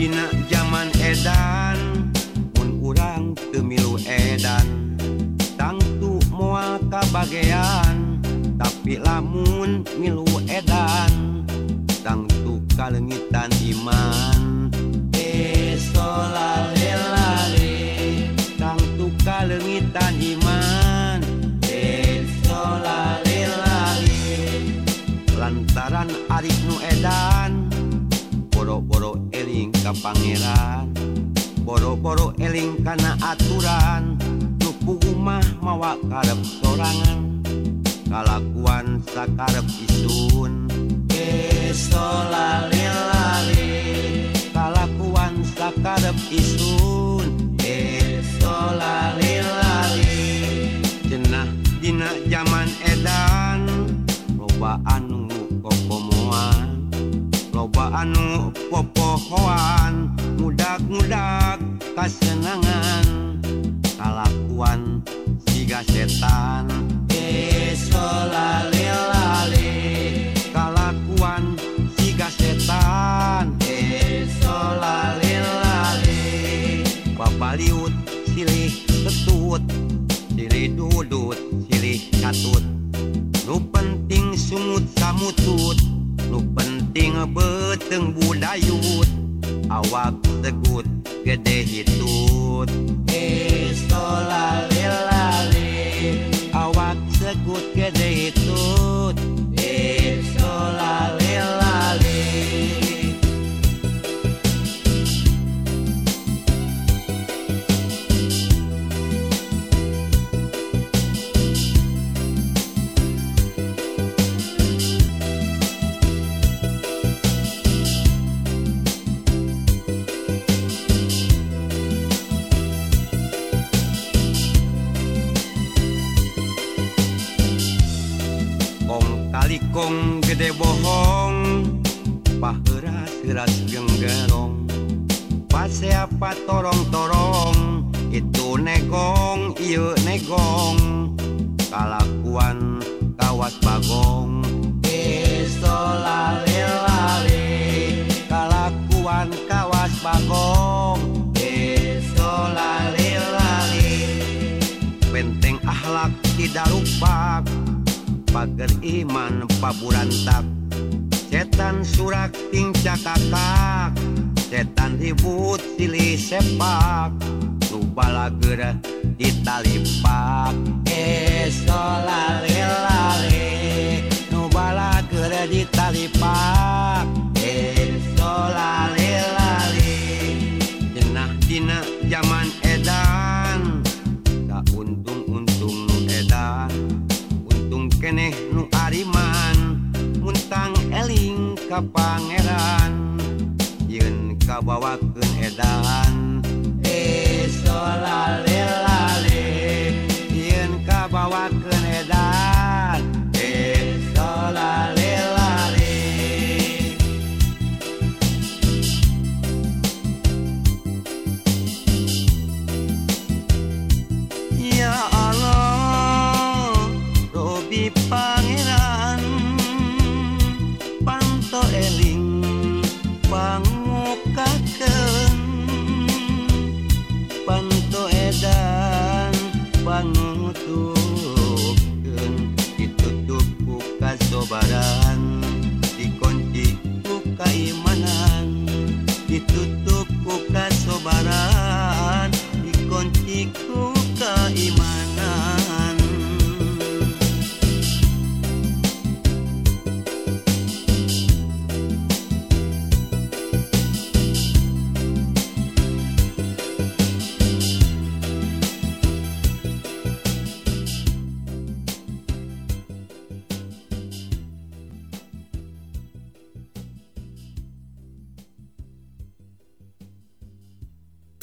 Dina zaman Edan pun urang temilu Edan. Tangtu mual kabagean tapi lamun milu Edan. Tangtu kalengitan iman. Esolalelale tangtu kalengitan iman. Esolalelale lantaran arik nu Edan boro-boro eling ka Pangeran. Boro-boro eling kana aturan. Dupu rumah mawa karep sorangan. Kalakuan sakarep isun. Kristo lali lali kalakuan sakarep isun. loba anu popohoan mudak-mudak kasenangan. Kalakuan siga setan. Esolalalali kalakuan siga setan. Esolalalali babaliut silih tetut silih dudut silih katut. Nu penting sumut samutut penting beteng budayut awak tegut gede hitung Kalikong gede bohong paherat keras genggerong siapa torong-torong itu negong iya negong. Kalakuan kawas bagong. Istolale lali kalakuan kawas bagong. Istolale lali benteng ahlak tidak rupak pagar iman paburantak. Setan surak tingca kakak setan ribut silih sepak. Lupa lager ditalipak. Esolale lale nubala gerah ditalipak. Esolale lale jenah dina zaman edan keneh nu Ariman muntang eling ka Pangeran. Yen kabawakeun edan Abi Pangeran. Panto eling pangukakeun. Panto edan pangutukkeun ditutup ku kasobara